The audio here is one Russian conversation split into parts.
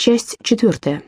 Часть четвертая.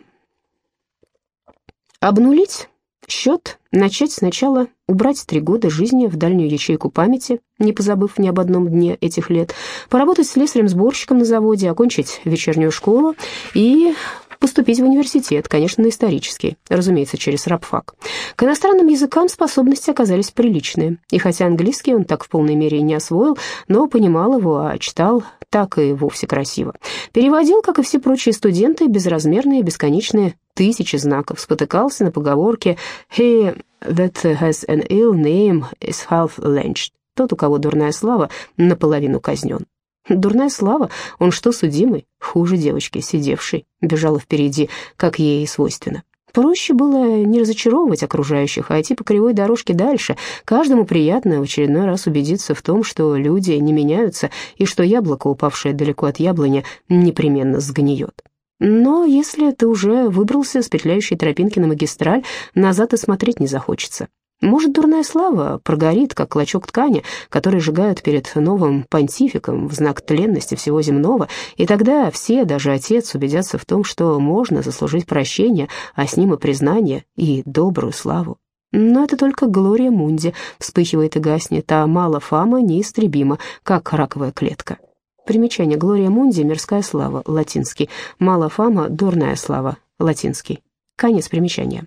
Обнулить счет, начать сначала, убрать три года жизни в дальнюю ячейку памяти, не позабыв ни об одном дне этих лет, поработать слесарем-сборщиком на заводе, окончить вечернюю школу и поступить в университет, конечно, на исторический, разумеется, через рабфак. К иностранным языкам способности оказались приличные, и хотя английский он так в полной мере и не освоил, но понимал его, а читал так и вовсе красиво. Переводил, как и все прочие студенты, безразмерные, бесконечные тысячи знаков, спотыкался на поговорке «He that has an ill name is half lynched». Тот, у кого дурная слава, наполовину казнен. Дурная слава, он что, судимый? Хуже девочки, сидевшей, бежала впереди, как ей свойственно. Проще было не разочаровывать окружающих, а идти по кривой дорожке дальше. Каждому приятно в очередной раз убедиться в том, что люди не меняются, и что яблоко, упавшее далеко от яблони, непременно сгниет. Но если ты уже выбрался с петляющей тропинки на магистраль, назад и смотреть не захочется. Может, дурная слава прогорит, как клочок ткани, который сжигают перед новым понтификом в знак тленности всего земного, и тогда все, даже отец, убедятся в том, что можно заслужить прощение, а с ним и признание, и добрую славу. Но это только Глория Мунди вспыхивает и гаснет, а мало фама неистребима, как раковая клетка. Примечание Глория Мунди, мирская слава, латинский, мало фама, дурная слава, латинский. Конец примечания.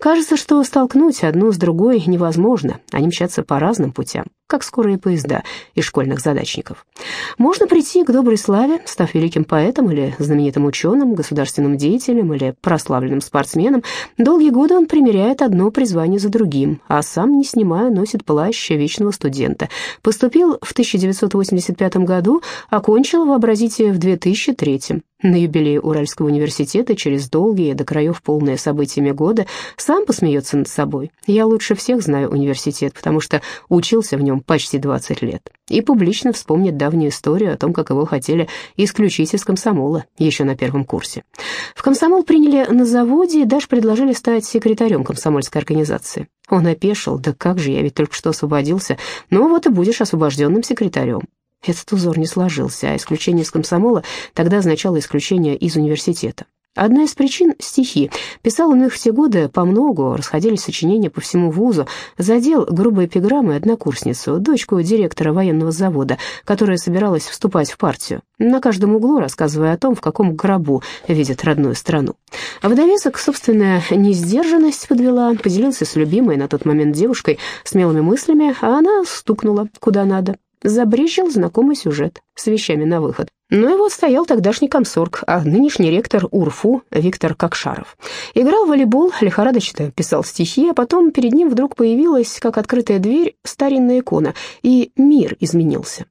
Кажется, что столкнуть одну с другой невозможно, они мчатся по разным путям, как скорые поезда из школьных задачников. Можно прийти к доброй славе, став великим поэтом или знаменитым ученым, государственным деятелем или прославленным спортсменом. Долгие годы он примеряет одно призвание за другим, а сам, не снимая, носит плащ вечного студента. Поступил в 1985 году, окончил, вообразите, в 2003 на юбилее Уральского университета через долгие до краев полные событиями года сам посмеется над собой. Я лучше всех знаю университет, потому что учился в нем почти 20 лет. И публично вспомнит давнюю историю о том, как его хотели исключить из комсомола еще на первом курсе. В комсомол приняли на заводе и даже предложили стать секретарем комсомольской организации. Он опешил, да как же, я ведь только что освободился. Ну вот и будешь освобожденным секретарем. Этот узор не сложился, а исключение из комсомола тогда означало исключение из университета. Одна из причин — стихи. Писал он их в те годы по многу, расходились сочинения по всему вузу. Задел грубой эпиграммой однокурсницу, дочку директора военного завода, которая собиралась вступать в партию, на каждом углу рассказывая о том, в каком гробу видит родную страну. А в довесок собственная несдержанность подвела, поделился с любимой на тот момент девушкой смелыми мыслями, а она стукнула куда надо. Забрежил знакомый сюжет с вещами на выход. Но его стоял тогдашний комсорг, а нынешний ректор УРФУ Виктор Кокшаров. Играл в волейбол, лихорадочно писал стихи, а потом перед ним вдруг появилась, как открытая дверь, старинная икона, и мир изменился.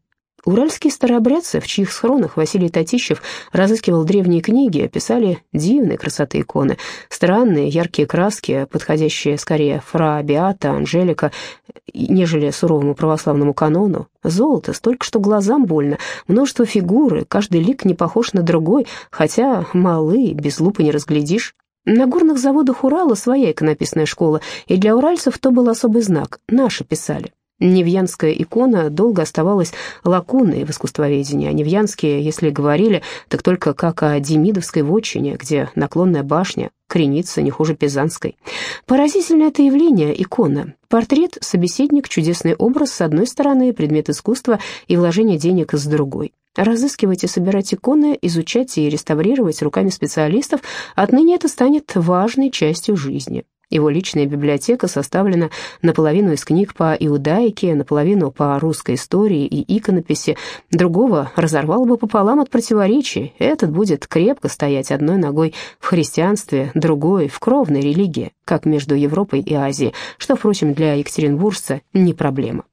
Уральские старообрядцы, в чьих схронах Василий Татищев разыскивал древние книги, описали дивные красоты иконы, странные яркие краски, подходящие скорее Фра, Беата, Анжелика, нежели суровому православному канону. Золото, столько, что глазам больно, множество фигуры, каждый лик не похож на другой, хотя малы, без лупы не разглядишь. На горных заводах Урала своя иконописная школа, и для уральцев то был особый знак, наши писали. Невьянская икона долго оставалась лакуной в искусствоведении, а невьянские, если говорили, так только как о Демидовской вотчине, где наклонная башня кренится не хуже Пизанской. Поразительное это явление — икона. Портрет, собеседник, чудесный образ с одной стороны, предмет искусства и вложение денег с другой. Разыскивать и собирать иконы, изучать и реставрировать руками специалистов, отныне это станет важной частью жизни. Его личная библиотека составлена наполовину из книг по иудаике, наполовину по русской истории и иконописи. Другого разорвал бы пополам от противоречий. Этот будет крепко стоять одной ногой в христианстве, другой в кровной религии, как между Европой и Азией, что, впрочем, для екатеринбуржца не проблема.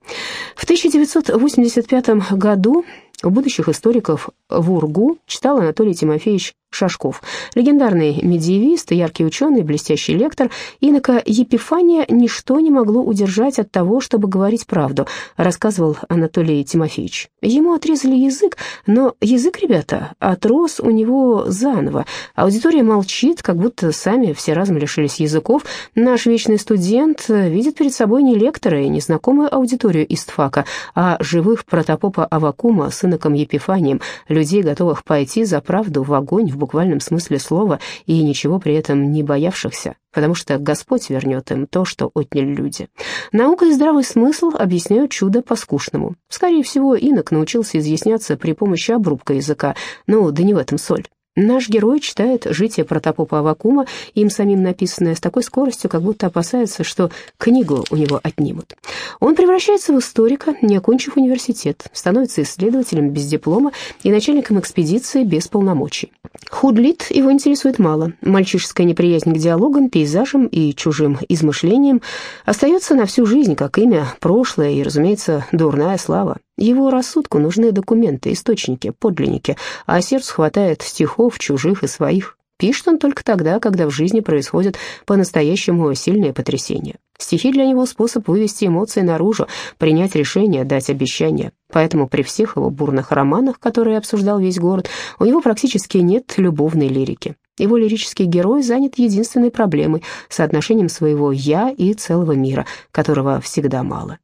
В 1985 году у будущих историков в Ургу читал Анатолий Тимофеевич Шашков, легендарный медиевист, яркий ученый, блестящий лектор, инока Епифания ничто не могло удержать от того, чтобы говорить правду, рассказывал Анатолий Тимофеевич. Ему отрезали язык, но язык, ребята, отрос у него заново. Аудитория молчит, как будто сами все разом лишились языков. Наш вечный студент видит перед собой не лектора и незнакомую аудиторию истфака, а живых протопопа Авакума с с иноком Епифанием, людей, готовых пойти за правду в огонь в буквальном смысле слова и ничего при этом не боявшихся, потому что Господь вернет им то, что отняли люди. Наука и здравый смысл объясняют чудо по-скучному. Скорее всего, инок научился изъясняться при помощи обрубка языка, но да не в этом соль. Наш герой читает «Житие протопопа Авакума», им самим написанное с такой скоростью, как будто опасается, что книгу у него отнимут. Он превращается в историка, не окончив университет, становится исследователем без диплома и начальником экспедиции без полномочий. Худлит его интересует мало. Мальчишеская неприязнь к диалогам, пейзажам и чужим измышлениям остается на всю жизнь, как имя, прошлое и, разумеется, дурная слава. Его рассудку нужны документы, источники, подлинники, а сердцу хватает стихов чужих и своих. Пишет он только тогда, когда в жизни происходят по-настоящему сильные потрясения. Стихи для него способ вывести эмоции наружу, принять решение, дать обещание. Поэтому при всех его бурных романах, которые обсуждал весь город, у него практически нет любовной лирики. Его лирический герой занят единственной проблемой – соотношением своего «я» и целого мира, которого всегда мало.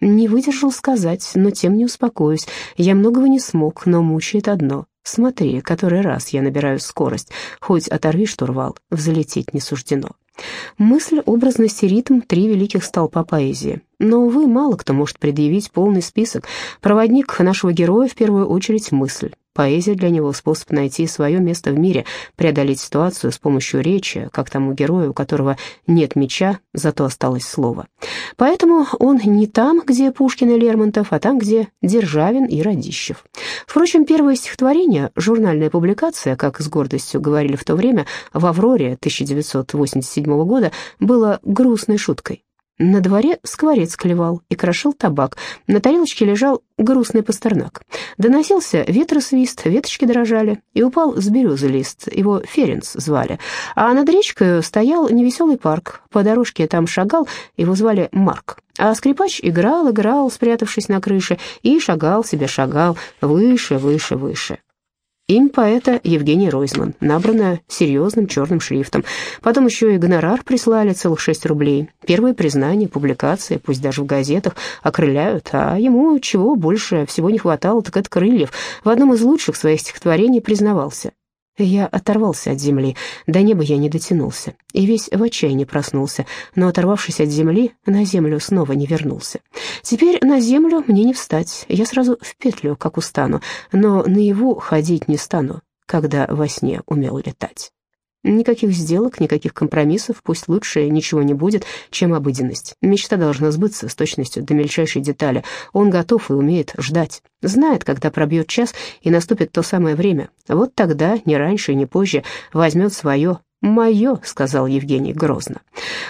Не выдержал сказать, но тем не успокоюсь. Я многого не смог, но мучает одно. Смотри, который раз я набираю скорость, хоть оторви штурвал, взлететь не суждено. Мысль, образность и ритм — три великих столпа поэзии. Но, увы, мало кто может предъявить полный список. Проводник нашего героя в первую очередь мысль. Поэзия для него — способ найти свое место в мире, преодолеть ситуацию с помощью речи, как тому герою, у которого нет меча, зато осталось слово. Поэтому он не там, где Пушкин и Лермонтов, а там, где Державин и Радищев. Впрочем, первое стихотворение, журнальная публикация, как с гордостью говорили в то время, в «Авроре» 1987 года, было грустной шуткой. На дворе скворец клевал и крошил табак. На тарелочке лежал грустный пастернак. Доносился ветросвист, веточки дрожали, и упал с березы лист, его Ференц звали. А над речкой стоял невеселый парк, по дорожке там шагал, его звали Марк. А скрипач играл, играл, спрятавшись на крыше, и шагал себе, шагал, выше, выше, выше. Имя поэта Евгений Ройзман, набрано серьезным черным шрифтом. Потом еще и гонорар прислали, целых шесть рублей. Первые признания, публикации, пусть даже в газетах, окрыляют, а ему чего больше всего не хватало, так это крыльев. В одном из лучших своих стихотворений признавался. Я оторвался от земли, до неба я не дотянулся, и весь в отчаянии проснулся, но, оторвавшись от земли, на землю снова не вернулся. Теперь на землю мне не встать, я сразу в петлю, как устану, но наяву ходить не стану, когда во сне умел летать. Никаких сделок, никаких компромиссов, пусть лучше ничего не будет, чем обыденность. Мечта должна сбыться с точностью до мельчайшей детали. Он готов и умеет ждать. Знает, когда пробьет час и наступит то самое время. Вот тогда, не раньше и не позже, возьмет свое. «Мое», — сказал Евгений грозно.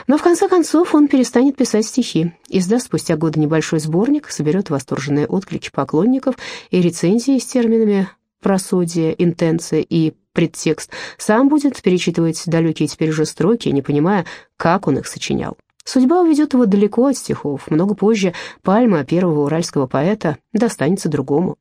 Но в конце концов он перестанет писать стихи, издаст спустя годы небольшой сборник, соберет восторженные отклики поклонников и рецензии с терминами просодия, интенция и предтекст, сам будет перечитывать далекие теперь уже строки, не понимая, как он их сочинял. Судьба уведет его далеко от стихов. Много позже пальма первого уральского поэта достанется другому.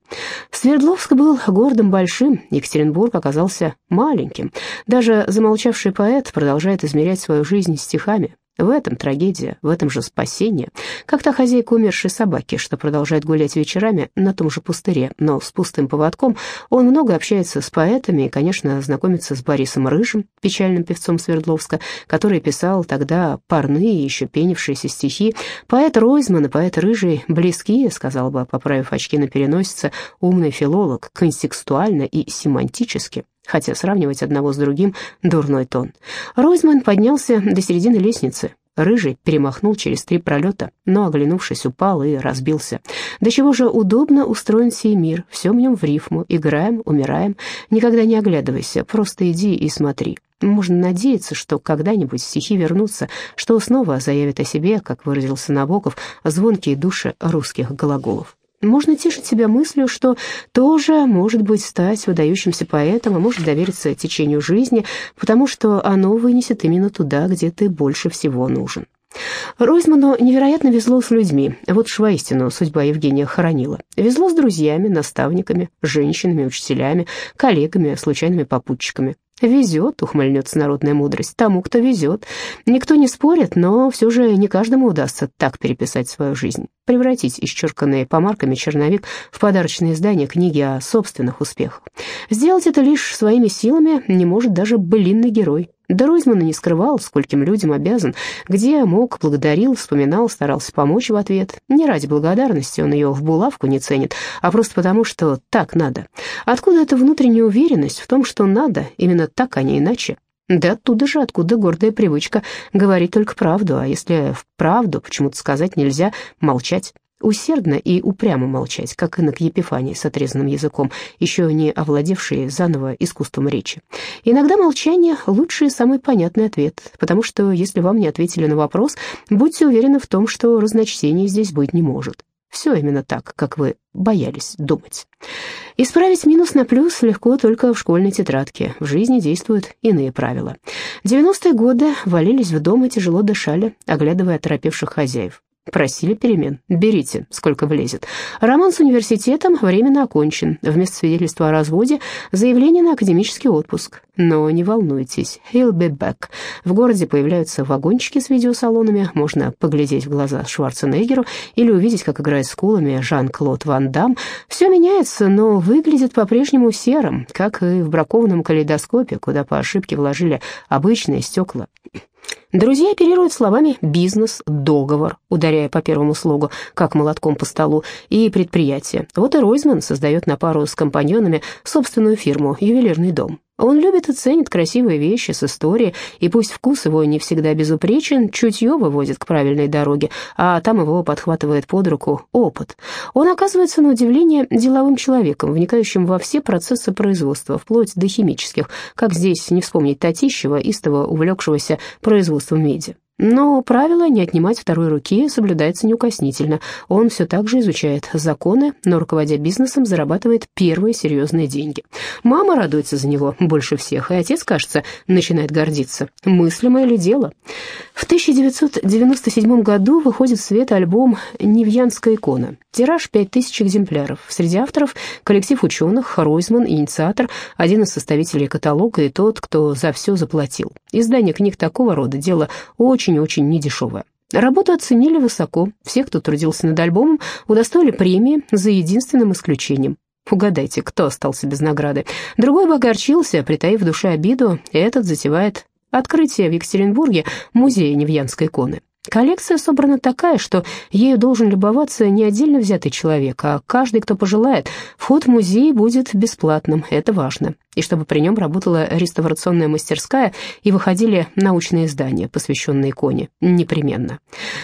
Свердловск был городом большим, Екатеринбург оказался маленьким. Даже замолчавший поэт продолжает измерять свою жизнь стихами. В этом трагедия, в этом же спасение. Как та хозяйка умершей собаки, что продолжает гулять вечерами на том же пустыре, но с пустым поводком, он много общается с поэтами и, конечно, знакомится с Борисом Рыжим, печальным певцом Свердловска, который писал тогда парные, еще пенившиеся стихи. Поэт Ройзман и поэт Рыжий близкие, сказал бы, поправив очки на переносице, умный филолог, контекстуально и семантически хотя сравнивать одного с другим — дурной тон. Ройзман поднялся до середины лестницы. Рыжий перемахнул через три пролета, но, оглянувшись, упал и разбился. До чего же удобно устроен сей мир, все в нем в рифму, играем, умираем, никогда не оглядывайся, просто иди и смотри. Можно надеяться, что когда-нибудь стихи вернутся, что снова заявят о себе, как выразился Набоков, звонкие души русских глаголов. Можно тешить себя мыслью, что тоже может быть стать выдающимся поэтом, а может довериться течению жизни, потому что оно вынесет именно туда, где ты больше всего нужен. Ройзману невероятно везло с людьми. Вот уж воистину судьба Евгения хоронила. Везло с друзьями, наставниками, женщинами, учителями, коллегами, случайными попутчиками. «Везет», — ухмыльнется народная мудрость, — «тому, кто везет». Никто не спорит, но все же не каждому удастся так переписать свою жизнь, превратить исчерканные помарками черновик в подарочное издание книги о собственных успехах. Сделать это лишь своими силами не может даже былинный герой. Да Ройзман не скрывал, скольким людям обязан, где мог, благодарил, вспоминал, старался помочь в ответ. Не ради благодарности он ее в булавку не ценит, а просто потому, что так надо. Откуда эта внутренняя уверенность в том, что надо, именно так, а не иначе? Да оттуда же, откуда гордая привычка говорить только правду, а если правду почему-то сказать нельзя, молчать усердно и упрямо молчать, как инок Епифаний с отрезанным языком, еще не овладевший заново искусством речи. Иногда молчание — лучший и самый понятный ответ, потому что если вам не ответили на вопрос, будьте уверены в том, что разночтения здесь быть не может. Все именно так, как вы боялись думать. Исправить минус на плюс легко только в школьной тетрадке. В жизни действуют иные правила. 90-е годы валились в дом и тяжело дышали, оглядывая оторопевших хозяев. Просили перемен. Берите, сколько влезет. Роман с университетом временно окончен. Вместо свидетельства о разводе заявление на академический отпуск. Но не волнуйтесь, he'll be back. В городе появляются вагончики с видеосалонами, можно поглядеть в глаза Шварценеггеру или увидеть, как играет с кулами Жан-Клод Ван Дам. Все меняется, но выглядит по-прежнему серым, как и в бракованном калейдоскопе, куда по ошибке вложили обычные стекла. Друзья оперируют словами «бизнес», «договор», ударяя по первому слогу, как молотком по столу, и «предприятие». Вот и Ройзман создает на пару с компаньонами собственную фирму «Ювелирный дом». Он любит и ценит красивые вещи с историей, и пусть вкус его не всегда безупречен, чутье выводит к правильной дороге, а там его подхватывает под руку опыт. Он оказывается, на удивление, деловым человеком, вникающим во все процессы производства, вплоть до химических, как здесь не вспомнить Татищева, истово увлекшегося производством меди. Но правило не отнимать второй руки соблюдается неукоснительно. Он все так же изучает законы, но, руководя бизнесом, зарабатывает первые серьезные деньги. Мама радуется за него больше всех, и отец, кажется, начинает гордиться. Мыслимое ли дело? В 1997 году выходит в свет альбом «Невьянская икона». Тираж 5000 экземпляров. Среди авторов коллектив ученых, Ройзман, инициатор, один из составителей каталога и тот, кто за все заплатил. Издание книг такого рода – дело очень-очень недешевое. Работу оценили высоко. Все, кто трудился над альбомом, удостоили премии, за единственным исключением. Угадайте, кто остался без награды. Другой бы огорчился, притаив в душе обиду, и этот затевает открытие в Екатеринбурге музея Невьянской иконы. Коллекция собрана такая, что ею должен любоваться не отдельно взятый человек, а каждый, кто пожелает. Вход в музей будет бесплатным, это важно. И чтобы при нем работала реставрационная мастерская и выходили научные издания, посвященные иконе, непременно.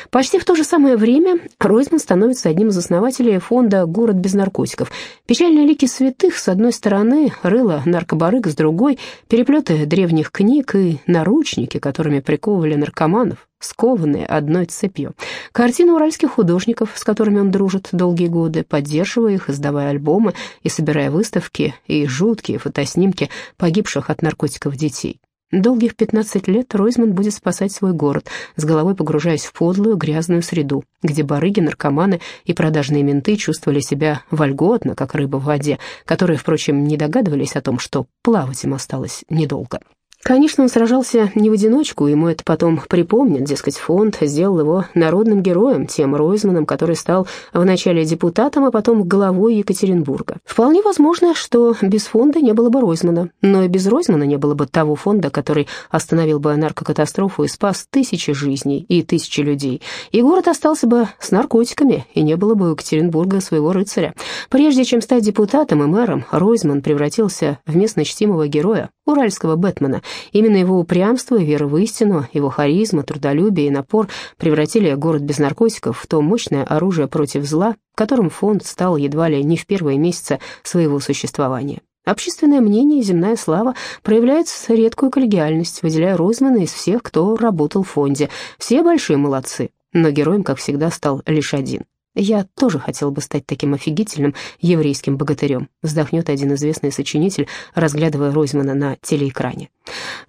Почти в то же самое время Ройзман становится одним из основателей фонда «Город без наркотиков». Печальные лики святых с одной стороны, рыло наркобарык с другой, переплеты древних книг и наручники, которыми приковывали наркоманов, скованные одной цепью. Картины уральских художников, с которыми он дружит долгие годы, поддерживая их, издавая альбомы и собирая выставки, и жуткие фотоснимки погибших от наркотиков детей. Долгих 15 лет Ройзман будет спасать свой город, с головой погружаясь в подлую, грязную среду, где барыги, наркоманы и продажные менты чувствовали себя вольготно, как рыба в воде, которые, впрочем, не догадывались о том, что плавать им осталось недолго. Конечно, он сражался не в одиночку, ему это потом припомнят, дескать, фонд сделал его народным героем, тем Ройзманом, который стал вначале депутатом, а потом главой Екатеринбурга. Вполне возможно, что без фонда не было бы Ройзмана, но и без Ройзмана не было бы того фонда, который остановил бы наркокатастрофу и спас тысячи жизней и тысячи людей. И город остался бы с наркотиками, и не было бы у Екатеринбурга своего рыцаря. Прежде чем стать депутатом и мэром, Ройзман превратился в местно чтимого героя, уральского Бэтмена. Именно его упрямство и вера в истину, его харизма, трудолюбие и напор превратили город без наркотиков в то мощное оружие против зла, которым фонд стал едва ли не в первые месяцы своего существования. Общественное мнение и земная слава проявляют редкую коллегиальность, выделяя Ройзмана из всех, кто работал в фонде. Все большие молодцы, но героем, как всегда, стал лишь один «Я тоже хотел бы стать таким офигительным еврейским богатырем», вздохнет один известный сочинитель, разглядывая Ройзмана на телеэкране.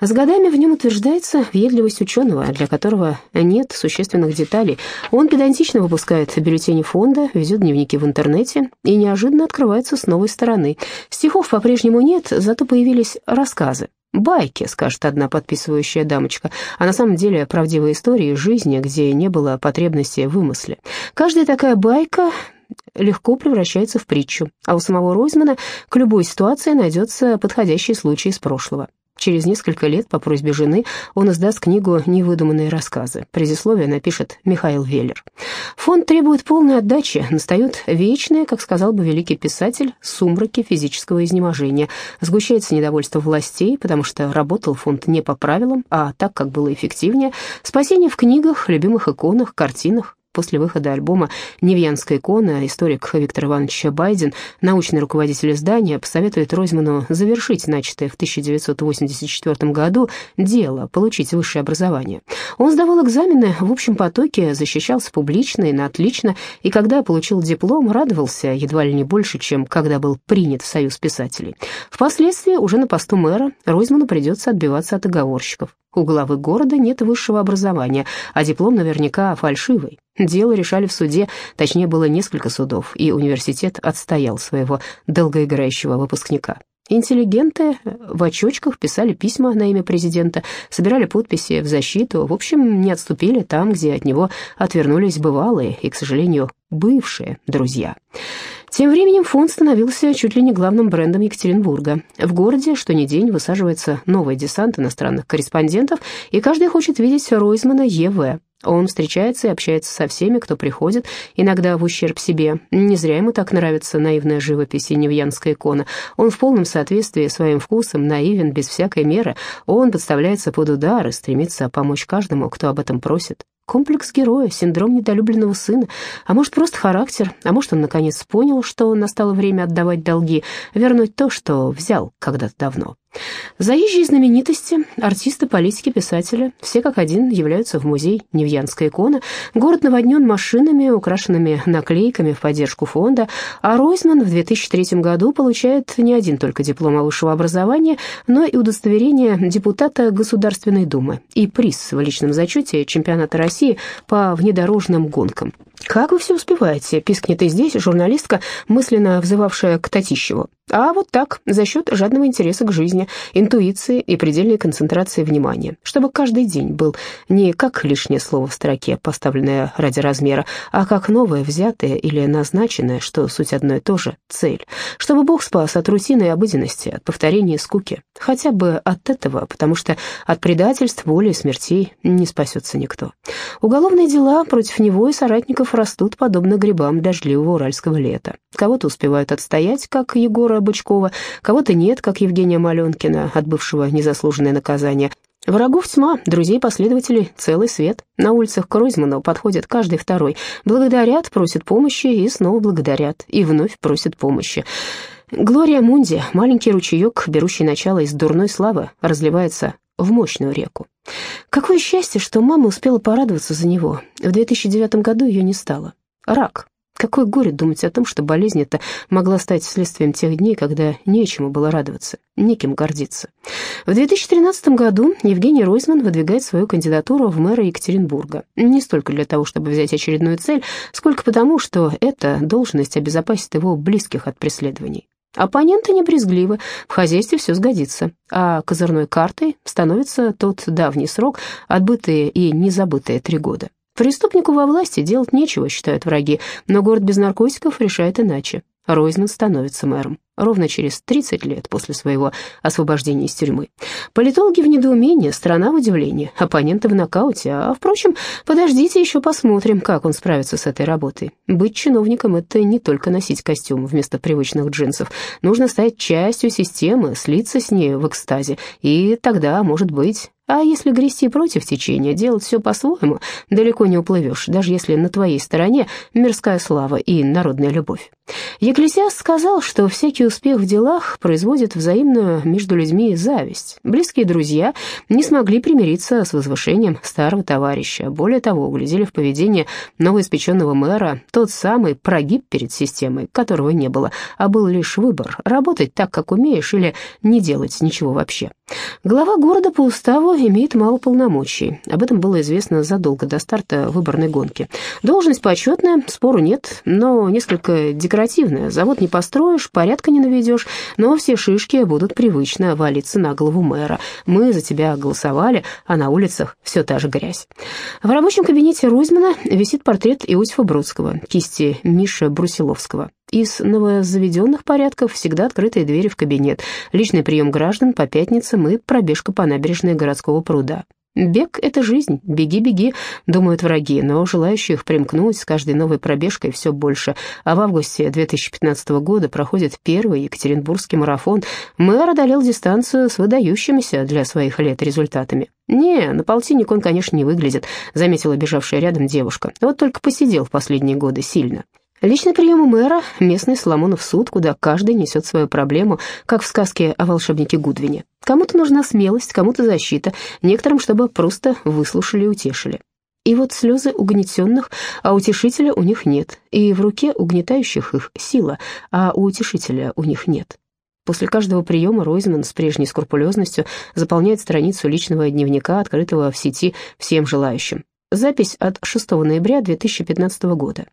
С годами в нем утверждается въедливость ученого, для которого нет существенных деталей. Он педантично выпускает бюллетени фонда, везет дневники в интернете и неожиданно открывается с новой стороны. Стихов по-прежнему нет, зато появились рассказы. «Байки», — скажет одна подписывающая дамочка, а на самом деле правдивые истории жизни, где не было потребности в вымысле. Каждая такая байка легко превращается в притчу, а у самого Ройзмана к любой ситуации найдется подходящий случай из прошлого. Через несколько лет по просьбе жены он издаст книгу «Невыдуманные рассказы». Предисловие напишет Михаил Веллер. Фонд требует полной отдачи, настают вечные, как сказал бы великий писатель, сумраки физического изнеможения. Сгущается недовольство властей, потому что работал фонд не по правилам, а так, как было эффективнее. Спасение в книгах, любимых иконах, картинах, После выхода альбома «Невьянская икона» историк Виктор Иванович Байден, научный руководитель издания, посоветует Ройзману завершить начатое в 1984 году дело, получить высшее образование. Он сдавал экзамены в общем потоке, защищался публично и на отлично, и когда получил диплом, радовался едва ли не больше, чем когда был принят в Союз писателей. Впоследствии, уже на посту мэра, Ройзману придется отбиваться от оговорщиков. У главы города нет высшего образования, а диплом наверняка фальшивый. Дело решали в суде, точнее было несколько судов, и университет отстоял своего долгоиграющего выпускника. Интеллигенты в очочках писали письма на имя президента, собирали подписи в защиту, в общем, не отступили там, где от него отвернулись бывалые и, к сожалению, бывшие друзья. Тем временем фонд становился чуть ли не главным брендом Екатеринбурга. В городе что ни день высаживается новый десант иностранных корреспондентов, и каждый хочет видеть Ройзмана Е.В. Он встречается и общается со всеми, кто приходит, иногда в ущерб себе. Не зря ему так нравится наивная живопись и невьянская икона. Он в полном соответствии своим вкусом, наивен, без всякой меры. Он подставляется под удар и стремится помочь каждому, кто об этом просит. Комплекс героя, синдром недолюбленного сына, а может, просто характер, а может, он наконец понял, что настало время отдавать долги, вернуть то, что взял когда-то давно. Заезжие знаменитости, артисты, политики, писатели, все как один являются в музей «Невьянская икона». Город наводнен машинами, украшенными наклейками в поддержку фонда, а Ройзман в 2003 году получает не один только диплом о высшего образования, но и удостоверение депутата Государственной Думы и приз в личном зачете чемпионата России по внедорожным гонкам. «Как вы все успеваете?» — пискнет и здесь журналистка, мысленно взывавшая к Татищеву. А вот так, за счет жадного интереса к жизни, интуиции и предельной концентрации внимания, чтобы каждый день был не как лишнее слово в строке, поставленное ради размера, а как новое, взятое или назначенное, что суть одно и то же, цель. Чтобы Бог спас от рутины и обыденности, от повторения и скуки. Хотя бы от этого, потому что от предательств, боли и смертей не спасется никто. Уголовные дела против него и соратников растут подобно грибам дождливого уральского лета. Кого-то успевают отстоять, как Егора Бычкова, кого-то нет, как Евгения Маленкина, отбывшего незаслуженное наказание. Врагов тьма, друзей последователей целый свет. На улицах Кройзмана подходят каждый второй. Благодарят, просят помощи и снова благодарят. И вновь просят помощи. Глория Мунди, маленький ручеек, берущий начало из дурной славы, разливается в мощную реку. Какое счастье, что мама успела порадоваться за него. В 2009 году ее не стало. Рак. Какое горе думать о том, что болезнь эта могла стать следствием тех дней, когда нечему было радоваться, неким гордиться. В 2013 году Евгений Ройзман выдвигает свою кандидатуру в мэра Екатеринбурга. Не столько для того, чтобы взять очередную цель, сколько потому, что эта должность обезопасит его близких от преследований. Оппоненты не брезгливы, в хозяйстве все сгодится, а козырной картой становится тот давний срок, отбытые и незабытые три года. Преступнику во власти делать нечего, считают враги, но город без наркотиков решает иначе. Ройзман становится мэром ровно через 30 лет после своего освобождения из тюрьмы. Политологи в недоумении, страна в удивлении, оппоненты в нокауте, а, впрочем, подождите, еще посмотрим, как он справится с этой работой. Быть чиновником — это не только носить костюм вместо привычных джинсов, нужно стать частью системы, слиться с ней в экстазе, и тогда, может быть, а если грести против течения, делать все по-своему, далеко не уплывешь, даже если на твоей стороне мирская слава и народная любовь. Екклесиаст сказал, что всякий успех в делах производит взаимную между людьми зависть. Близкие друзья не смогли примириться с возвышением старого товарища. Более того, углядели в поведении новоиспеченного мэра тот самый прогиб перед системой, которого не было, а был лишь выбор – работать так, как умеешь, или не делать ничего вообще. Глава города по уставу имеет мало полномочий. Об этом было известно задолго до старта выборной гонки. Должность почетная, спору нет, но несколько декоративная. Завод не построишь, порядка не наведешь, но все шишки будут привычно валиться на голову мэра. Мы за тебя голосовали, а на улицах все та же грязь. В рабочем кабинете Рузьмана висит портрет Иосифа Бродского, кисти Миши Брусиловского. Из новозаведенных порядков всегда открытые двери в кабинет, личный прием граждан по пятницам и пробежка по набережной городского пруда. Бег — это жизнь, беги-беги, думают враги, но желающих примкнуть с каждой новой пробежкой все больше. А в августе 2015 года проходит первый Екатеринбургский марафон. Мэр одолел дистанцию с выдающимися для своих лет результатами. «Не, на полтинник он, конечно, не выглядит», — заметила бежавшая рядом девушка. «Вот только посидел в последние годы сильно». Личный прием у мэра — местный Соломонов суд, куда каждый несет свою проблему, как в сказке о волшебнике Гудвине. Кому-то нужна смелость, кому-то защита, некоторым, чтобы просто выслушали и утешили. И вот слезы угнетенных, а утешителя у них нет, и в руке угнетающих их сила, а у утешителя у них нет. После каждого приема Ройзман с прежней скрупулезностью заполняет страницу личного дневника, открытого в сети всем желающим. Запись от 6 ноября 2015 года.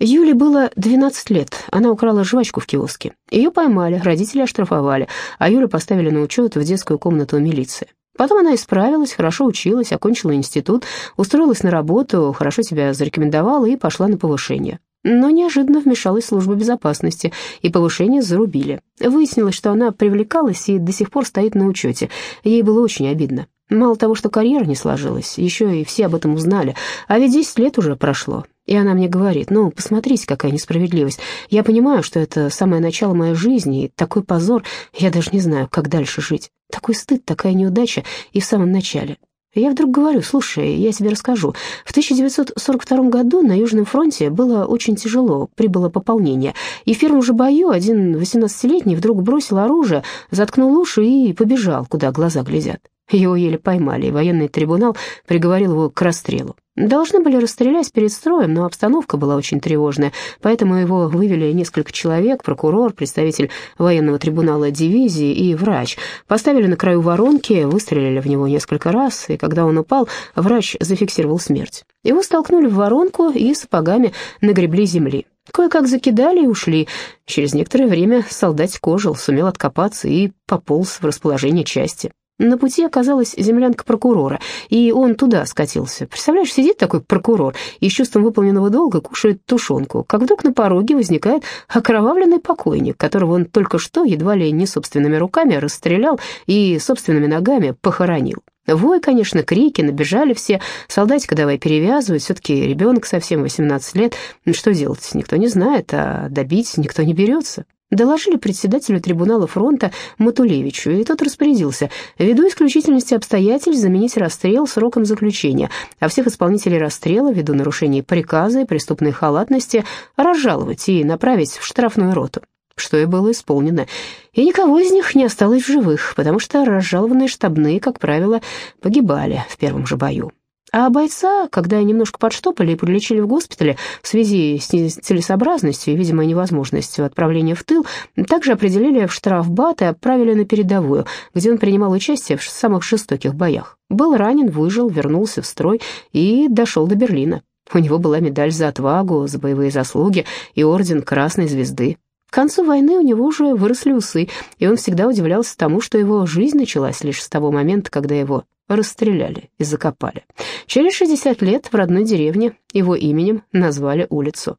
Юле было 12 лет. Она украла жвачку в киоске. Ее поймали, родители оштрафовали, а Юлю поставили на учет в детскую комнату милиции. Потом она исправилась, хорошо училась, окончила институт, устроилась на работу, хорошо себя зарекомендовала и пошла на повышение. Но неожиданно вмешалась служба безопасности, и повышение зарубили. Выяснилось, что она привлекалась и до сих пор стоит на учете. Ей было очень обидно. Мало того, что карьера не сложилась, еще и все об этом узнали, а ведь 10 лет уже прошло. И она мне говорит, ну, посмотрите, какая несправедливость. Я понимаю, что это самое начало моей жизни, и такой позор, я даже не знаю, как дальше жить. Такой стыд, такая неудача и в самом начале. Я вдруг говорю, слушай, я тебе расскажу. В 1942 году на Южном фронте было очень тяжело, прибыло пополнение, и в первом же бою один 18-летний вдруг бросил оружие, заткнул уши и побежал, куда глаза глядят. Его еле поймали, военный трибунал приговорил его к расстрелу. Должны были расстрелять перед строем, но обстановка была очень тревожная, поэтому его вывели несколько человек, прокурор, представитель военного трибунала дивизии и врач. Поставили на краю воронки, выстрелили в него несколько раз, и когда он упал, врач зафиксировал смерть. Его столкнули в воронку и сапогами нагребли земли. Кое-как закидали и ушли. Через некоторое время солдатик ожил, сумел откопаться и пополз в расположение части. На пути оказалась землянка прокурора, и он туда скатился. Представляешь, сидит такой прокурор и с чувством выполненного долга кушает тушенку, как вдруг на пороге возникает окровавленный покойник, которого он только что едва ли не собственными руками расстрелял и собственными ногами похоронил. Вой, конечно, крики, набежали все. Солдатика давай перевязывать, все-таки ребенок совсем 18 лет. Что делать, никто не знает, а добить никто не берется. Доложили председателю трибунала фронта Матулевичу, и тот распорядился, ввиду исключительности обстоятельств, заменить расстрел сроком заключения, а всех исполнителей расстрела, ввиду нарушений приказа и преступной халатности, разжаловать и направить в штрафную роту что и было исполнено, и никого из них не осталось в живых, потому что разжалованные штабные, как правило, погибали в первом же бою. А бойца, когда немножко подштопали и подлечили в госпитале в связи с нецелесообразностью и, видимо, невозможностью отправления в тыл, также определили в штрафбат и отправили на передовую, где он принимал участие в самых жестоких боях. Был ранен, выжил, вернулся в строй и дошел до Берлина. У него была медаль за отвагу, за боевые заслуги и орден Красной Звезды. К концу войны у него уже выросли усы, и он всегда удивлялся тому, что его жизнь началась лишь с того момента, когда его расстреляли и закопали. Через 60 лет в родной деревне его именем назвали улицу.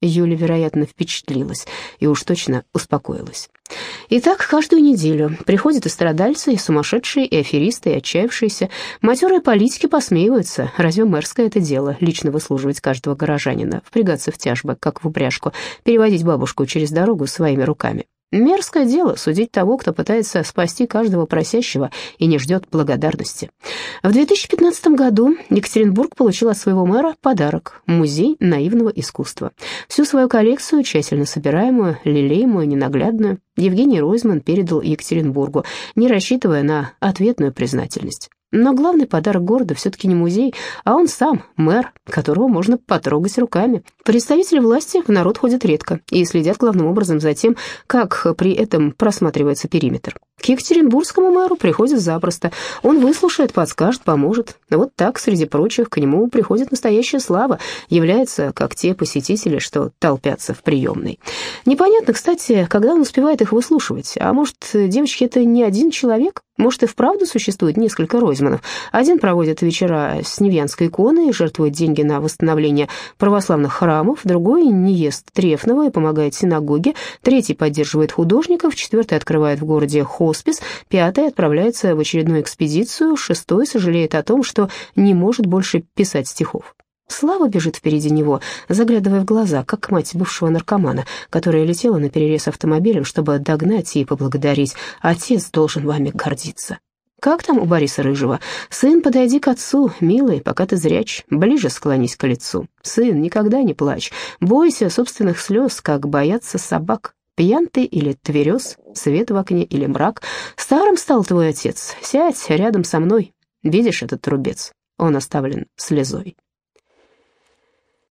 Юля, вероятно, впечатлилась и уж точно успокоилась. И так каждую неделю приходят и страдальцы, и сумасшедшие, и аферисты, и отчаявшиеся. Матерые политики посмеиваются. Разве мэрское это дело лично выслуживать каждого горожанина, впрягаться в тяжбы, как в упряжку, переводить бабушку через дорогу своими руками? Мерзкое дело судить того, кто пытается спасти каждого просящего и не ждет благодарности. В 2015 году Екатеринбург получил от своего мэра подарок – музей наивного искусства. Всю свою коллекцию, тщательно собираемую, лелеемую, ненаглядную, Евгений Ройзман передал Екатеринбургу, не рассчитывая на ответную признательность. Но главный подарок города все-таки не музей, а он сам, мэр, которого можно потрогать руками. Представители власти в народ ходят редко и следят главным образом за тем, как при этом просматривается периметр. К Екатеринбургскому мэру приходит запросто. Он выслушает, подскажет, поможет. Вот так, среди прочих, к нему приходит настоящая слава, является, как те посетители, что толпятся в приемной. Непонятно, кстати, когда он успевает их выслушивать. А может, девочки, это не один человек? Может, и вправду существует несколько Ройзманов. Один проводит вечера с Невьянской иконой, жертвует деньги на восстановление православных храмов, другой не ест трефного и помогает синагоге, третий поддерживает художников, четвертый открывает в городе хоспис, пятый отправляется в очередную экспедицию, шестой сожалеет о том, что не может больше писать стихов. Слава бежит впереди него, заглядывая в глаза, как мать бывшего наркомана, которая летела на перерез автомобилем, чтобы догнать и поблагодарить. Отец должен вами гордиться. Как там у Бориса Рыжего? Сын, подойди к отцу, милый, пока ты зряч, ближе склонись к лицу. Сын, никогда не плачь, бойся собственных слез, как боятся собак. Пьян ты или тверез, свет в окне или мрак. Старым стал твой отец, сядь рядом со мной. Видишь этот трубец? Он оставлен слезой.